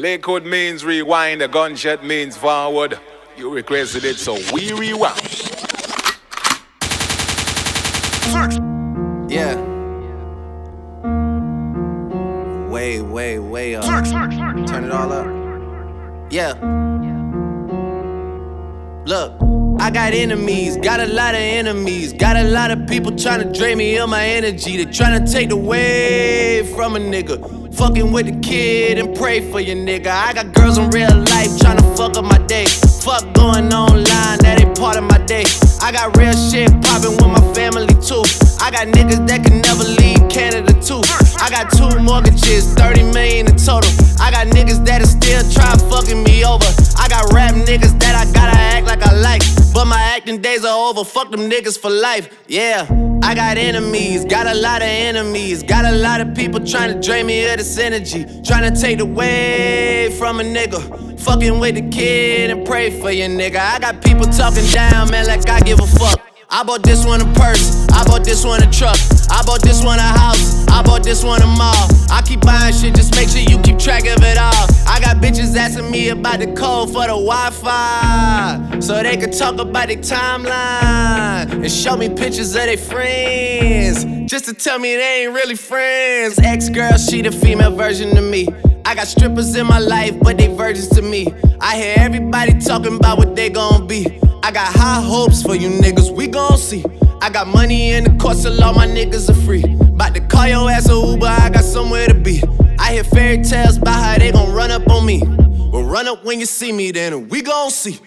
Lakewood means rewind, the gunshot means forward. You requested it, so we rewind. Yeah. Way, way, way up. Turn it all up. Yeah. Look, I got enemies, got a lot of enemies, got a lot of people trying to drain me of my energy. They trying to take away from a nigga. Fucking with the kid and pray for your nigga. I got girls in real life trying to fuck up my day. Fuck going online, that ain't part of my day. I got real shit poppin' with my family too. I got niggas that can never leave Canada too. I got two mortgages, 30 million in total. I got niggas Days are over, fuck them niggas for life. Yeah, I got enemies, got a lot of enemies. Got a lot of people trying to drain me of this energy. Trying to take away from a nigga. Fucking with the kid and pray for your nigga. I got people talking down, man, like I give a fuck. I bought this one a purse, I bought this one a truck, I bought this one a house, I bought this one a mall. I keep buying shit, just make sure you keep track asking me about the code for the Wi Fi, so they can talk about their timeline and show me pictures of their friends, just to tell me they ain't really friends. Ex girl, she the female version of me. I got strippers in my life, but they virgins to me. I hear everybody talking about what they gon' be. I got high hopes for you niggas, we gon' see. I got money in the course, so all my niggas are free. About to call your ass a Uber, I got somewhere to be. I hear fairy tales about how they gon' run up on me. Run up when you see me, then we gon' see.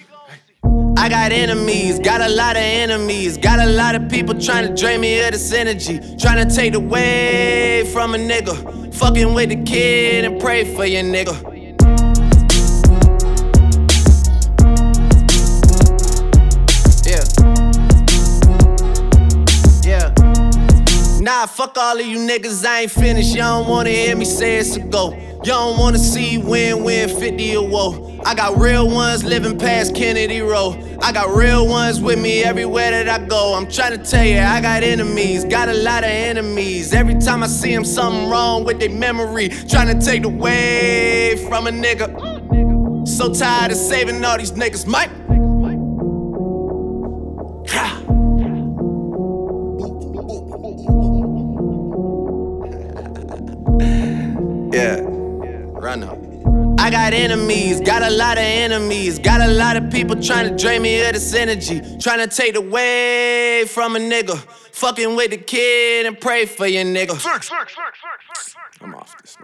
I got enemies, got a lot of enemies, got a lot of people trying to drain me of this energy, trying to take away from a nigga. Fucking with the kid and pray for your nigga. Fuck all of you niggas, I ain't finished. You don't wanna hear me say it's a go. You don't wanna see win win 50 or woe. I got real ones living past Kennedy Road. I got real ones with me everywhere that I go. I'm trying to tell you, I got enemies, got a lot of enemies. Every time I see them, something wrong with their memory. Trying to take away from a nigga. So tired of saving all these niggas, Mike. I got enemies, got a lot of enemies, got a lot of people trying to drain me of this energy, trying to take away from a nigga. Fucking with the kid and pray for your nigga. I'm off this.